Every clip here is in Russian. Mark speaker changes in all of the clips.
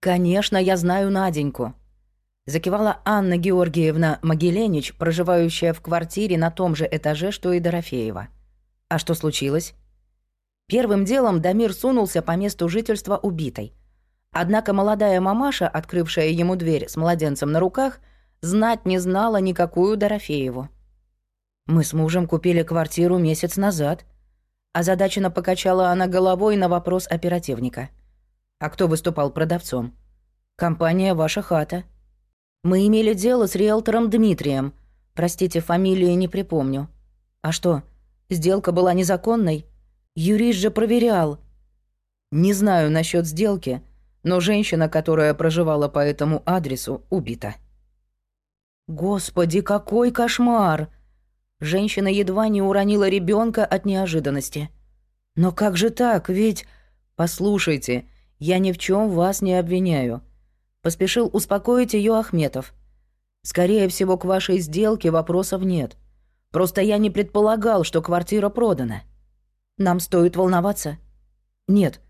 Speaker 1: «Конечно, я знаю Наденьку», — закивала Анна Георгиевна Могиленич, проживающая в квартире на том же этаже, что и Дорофеева. «А что случилось?» Первым делом Дамир сунулся по месту жительства убитой. Однако молодая мамаша, открывшая ему дверь с младенцем на руках, знать не знала никакую Дорофееву. «Мы с мужем купили квартиру месяц назад», Озадаченно покачала она головой на вопрос оперативника. «А кто выступал продавцом?» «Компания «Ваша хата». «Мы имели дело с риэлтором Дмитрием. Простите, фамилии не припомню». «А что, сделка была незаконной?» «Юрист же проверял». «Не знаю насчет сделки, но женщина, которая проживала по этому адресу, убита». «Господи, какой кошмар!» Женщина едва не уронила ребенка от неожиданности. «Но как же так? Ведь...» «Послушайте, я ни в чем вас не обвиняю», — поспешил успокоить ее Ахметов. «Скорее всего, к вашей сделке вопросов нет. Просто я не предполагал, что квартира продана. Нам стоит волноваться?» «Нет.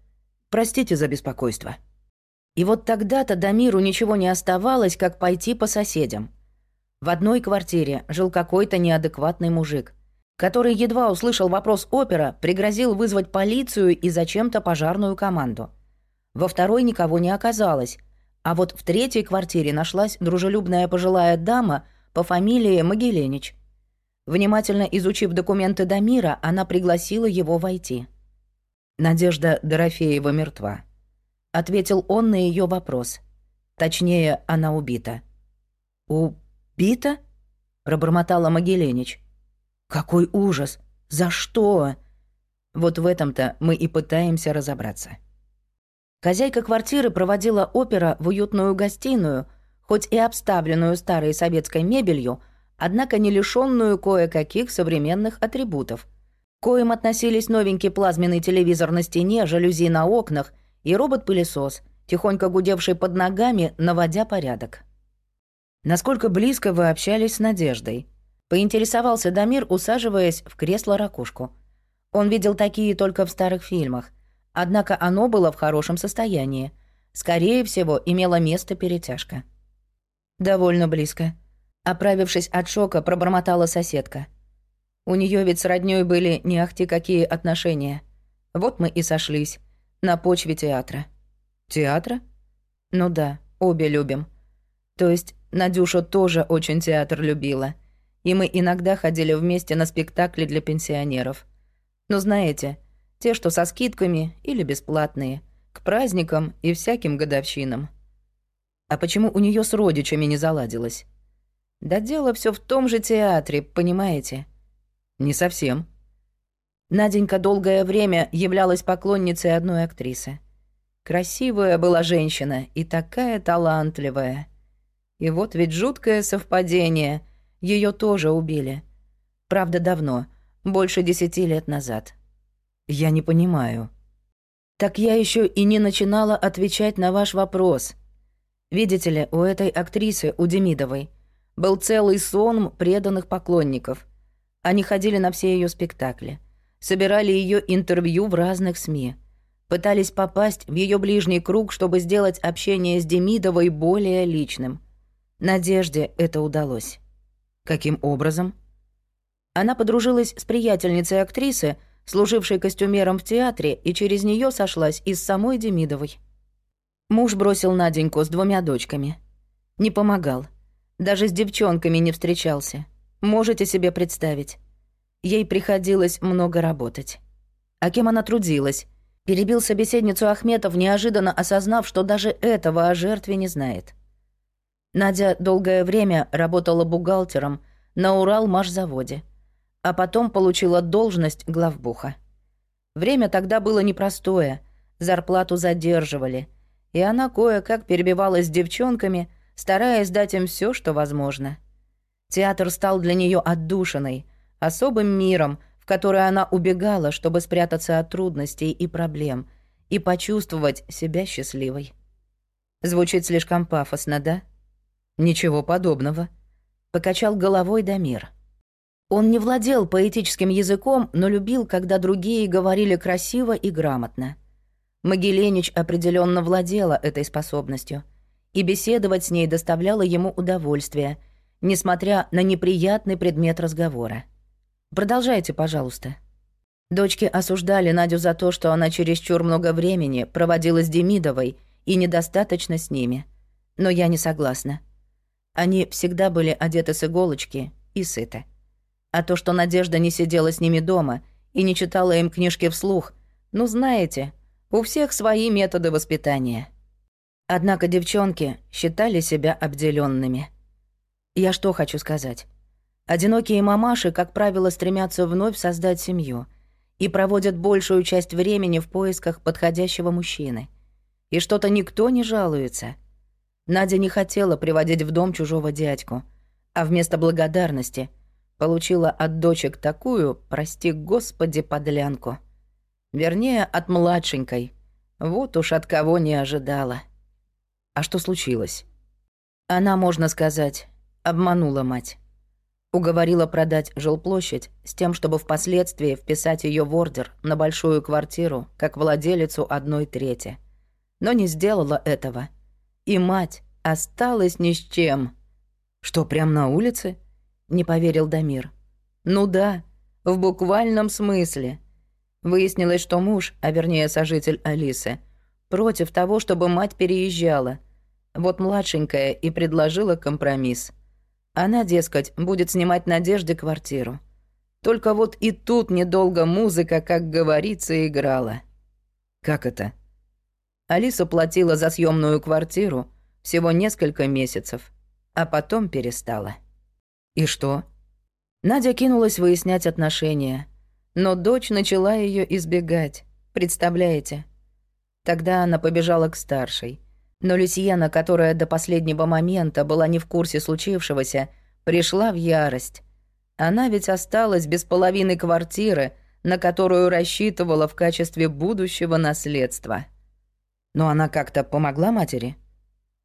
Speaker 1: Простите за беспокойство». И вот тогда-то Дамиру ничего не оставалось, как пойти по соседям. В одной квартире жил какой-то неадекватный мужик, который едва услышал вопрос опера, пригрозил вызвать полицию и зачем-то пожарную команду. Во второй никого не оказалось, а вот в третьей квартире нашлась дружелюбная пожилая дама по фамилии Могиленич. Внимательно изучив документы Дамира, она пригласила его войти. «Надежда Дорофеева мертва», — ответил он на ее вопрос. Точнее, она убита. «У «Бита?» — пробормотала Могиленич. «Какой ужас! За что?» Вот в этом-то мы и пытаемся разобраться. Хозяйка квартиры проводила опера в уютную гостиную, хоть и обставленную старой советской мебелью, однако не лишенную кое-каких современных атрибутов. К коим относились новенький плазменный телевизор на стене, жалюзи на окнах и робот-пылесос, тихонько гудевший под ногами, наводя порядок. Насколько близко вы общались с Надеждой? Поинтересовался Дамир, усаживаясь в кресло-ракушку. Он видел такие только в старых фильмах. Однако оно было в хорошем состоянии. Скорее всего, имело место перетяжка. Довольно близко. Оправившись от шока, пробормотала соседка. У нее ведь с роднёй были не ахти какие отношения. Вот мы и сошлись. На почве театра. Театра? Ну да, обе любим. То есть Надюша тоже очень театр любила. И мы иногда ходили вместе на спектакли для пенсионеров. Но знаете, те, что со скидками или бесплатные, к праздникам и всяким годовщинам. А почему у нее с родичами не заладилось? Да дело все в том же театре, понимаете? Не совсем. Наденька долгое время являлась поклонницей одной актрисы. Красивая была женщина и такая талантливая. И вот ведь жуткое совпадение. Ее тоже убили. Правда, давно. Больше десяти лет назад. Я не понимаю. Так я еще и не начинала отвечать на ваш вопрос. Видите ли, у этой актрисы, у Демидовой, был целый сон преданных поклонников. Они ходили на все ее спектакли, собирали ее интервью в разных СМИ, пытались попасть в ее ближний круг, чтобы сделать общение с Демидовой более личным – Надежде это удалось. Каким образом? Она подружилась с приятельницей актрисы, служившей костюмером в театре, и через нее сошлась и с самой Демидовой. Муж бросил Наденьку с двумя дочками. Не помогал. Даже с девчонками не встречался. Можете себе представить. Ей приходилось много работать. А кем она трудилась? Перебил собеседницу Ахметов, неожиданно осознав, что даже этого о жертве не знает. Надя долгое время работала бухгалтером на Урал-машзаводе, а потом получила должность главбуха. Время тогда было непростое, зарплату задерживали, и она кое-как перебивалась с девчонками, стараясь дать им все, что возможно. Театр стал для нее отдушиной, особым миром, в который она убегала, чтобы спрятаться от трудностей и проблем и почувствовать себя счастливой. Звучит слишком пафосно, да? «Ничего подобного», — покачал головой Дамир. Он не владел поэтическим языком, но любил, когда другие говорили красиво и грамотно. Могиленич определенно владела этой способностью, и беседовать с ней доставляло ему удовольствие, несмотря на неприятный предмет разговора. «Продолжайте, пожалуйста». Дочки осуждали Надю за то, что она чересчур много времени проводила с Демидовой и недостаточно с ними. Но я не согласна. Они всегда были одеты с иголочки и сыты. А то, что Надежда не сидела с ними дома и не читала им книжки вслух, ну знаете, у всех свои методы воспитания. Однако девчонки считали себя обделенными. Я что хочу сказать? Одинокие мамаши, как правило, стремятся вновь создать семью и проводят большую часть времени в поисках подходящего мужчины. И что-то никто не жалуется. Надя не хотела приводить в дом чужого дядьку, а вместо благодарности получила от дочек такую, прости господи, подлянку — Вернее, от младшенькой. Вот уж от кого не ожидала. А что случилось? Она, можно сказать, обманула мать. Уговорила продать жилплощадь с тем, чтобы впоследствии вписать ее в ордер на большую квартиру, как владелицу одной трети. Но не сделала этого. И мать осталась ни с чем. Что, прям на улице? Не поверил Дамир. Ну да, в буквальном смысле. Выяснилось, что муж, а вернее сожитель Алисы, против того, чтобы мать переезжала. Вот младшенькая и предложила компромисс. Она, дескать, будет снимать Надежде квартиру. Только вот и тут недолго музыка, как говорится, играла. Как это? Алиса платила за съемную квартиру всего несколько месяцев, а потом перестала. И что? Надя кинулась выяснять отношения, но дочь начала ее избегать, представляете? Тогда она побежала к старшей. Но Люсьена, которая до последнего момента была не в курсе случившегося, пришла в ярость. Она ведь осталась без половины квартиры, на которую рассчитывала в качестве будущего наследства. Но она как-то помогла матери?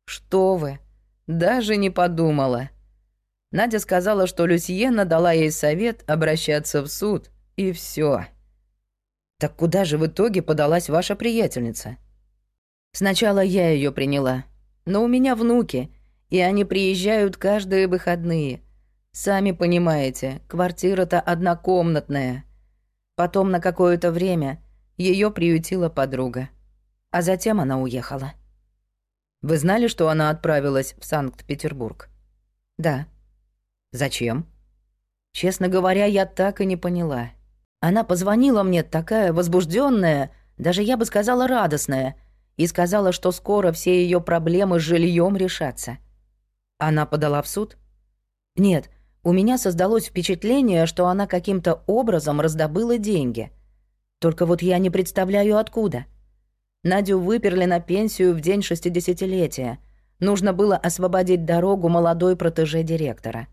Speaker 1: Что вы? Даже не подумала. Надя сказала, что Люсьена дала ей совет обращаться в суд, и все. Так куда же в итоге подалась ваша приятельница? Сначала я ее приняла, но у меня внуки, и они приезжают каждые выходные. Сами понимаете, квартира-то однокомнатная. Потом на какое-то время ее приютила подруга, а затем она уехала. Вы знали, что она отправилась в Санкт-Петербург? Да. Зачем? Честно говоря, я так и не поняла. Она позвонила мне такая возбужденная, даже я бы сказала радостная, и сказала, что скоро все ее проблемы с жильем решатся. Она подала в суд? Нет, у меня создалось впечатление, что она каким-то образом раздобыла деньги. Только вот я не представляю, откуда. Надю выперли на пенсию в день шестидесятилетия. Нужно было освободить дорогу молодой протеже директора.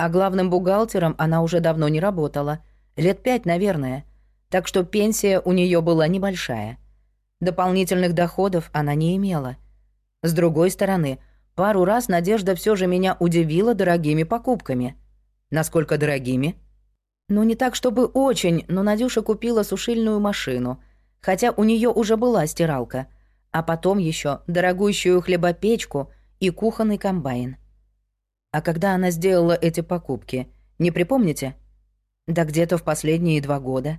Speaker 1: А главным бухгалтером она уже давно не работала — Лет пять, наверное. Так что пенсия у нее была небольшая. Дополнительных доходов она не имела. С другой стороны, пару раз Надежда все же меня удивила дорогими покупками. Насколько дорогими? Ну, не так, чтобы очень, но Надюша купила сушильную машину, хотя у нее уже была стиралка, а потом еще дорогущую хлебопечку и кухонный комбайн. А когда она сделала эти покупки, не припомните? Да где-то в последние два года.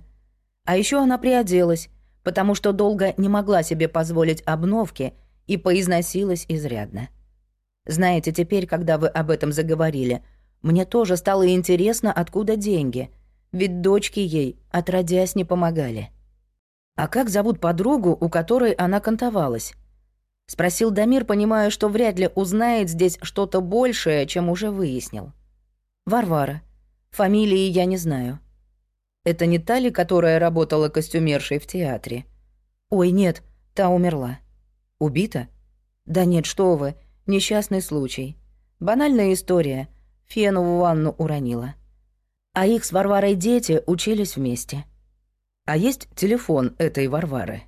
Speaker 1: А еще она приоделась, потому что долго не могла себе позволить обновки и поизносилась изрядно. Знаете, теперь, когда вы об этом заговорили, мне тоже стало интересно, откуда деньги, ведь дочки ей, отродясь, не помогали. «А как зовут подругу, у которой она кантовалась?» — спросил Дамир, понимая, что вряд ли узнает здесь что-то большее, чем уже выяснил. «Варвара», Фамилии я не знаю. Это не та ли, которая работала костюмершей в театре? Ой, нет, та умерла. Убита? Да нет, что вы, несчастный случай. Банальная история. Фену в ванну уронила. А их с Варварой дети учились вместе. А есть телефон этой Варвары?